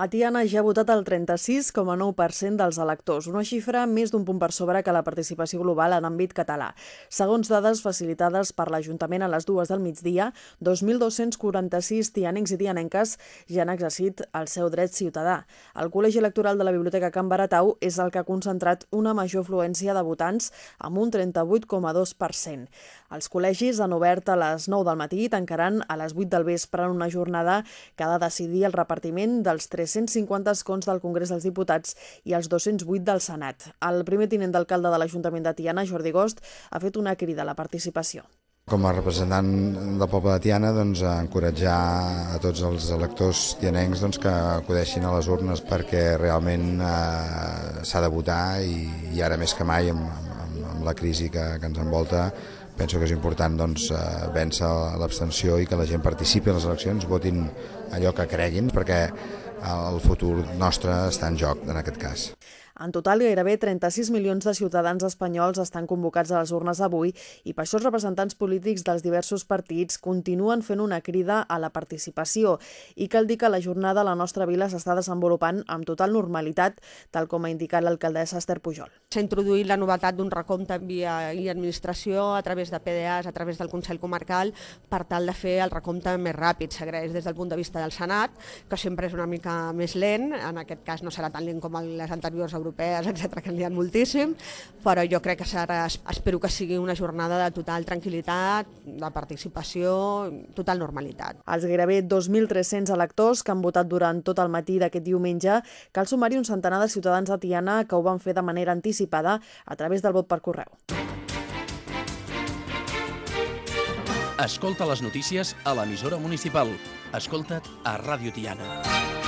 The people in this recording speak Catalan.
A Tiana ja ha votat el 36,9% dels electors, una xifra més d'un punt per sobre que la participació global en àmbit català. Segons dades facilitades per l'Ajuntament a les dues del migdia, 2.246 tianencs i tianenques ja han exercit el seu dret ciutadà. El Col·legi Electoral de la Biblioteca Can Baratau és el que ha concentrat una major fluència de votants amb un 38,2%. Els col·legis han obert a les 9 del matí i tancaran a les 8 del vespre en una jornada que ha de decidir el repartiment dels 350 escons del Congrés dels Diputats i els 208 del Senat. El primer tinent d'alcalde de l'Ajuntament de Tiana, Jordi Gost, ha fet una crida a la participació. Com a representant del poble de Tiana, doncs, a encoratjar a tots els electors tianencs doncs, que acudeixin a les urnes perquè realment eh, s'ha de votar i, i ara més que mai amb, amb, amb la crisi que, que ens envolta penso que és important doncs, eh, vèncer l'abstenció i que la gent participi a les eleccions, votin allò que creguin, perquè el futur nostre està en joc en aquest cas. En total, gairebé 36 milions de ciutadans espanyols estan convocats a les urnes avui i per això els representants polítics dels diversos partits continuen fent una crida a la participació. I cal dir que la jornada a la nostra vila s'està desenvolupant amb total normalitat, tal com ha indicat l'alcaldessa Esther Pujol. S'ha introduït la novetat d'un recompte en via i administració a través de PDAs, a través del Consell Comarcal, per tal de fer el recompte més ràpid. S'agraeix des del punt de vista del Senat, que sempre és una mica més lent, en aquest cas no serà tan lent com les anteriors europees europees, etc que n'hi ha moltíssim, però jo crec que serà, espero que sigui una jornada de total tranquil·litat, de participació, total normalitat. Els gairebé 2.300 electors que han votat durant tot el matí d'aquest diumenge, cal sumar-hi un centenar de ciutadans de Tiana que ho van fer de manera anticipada a través del vot per correu. Escolta les notícies a l'emissora municipal. Escolta't a Ràdio Tiana.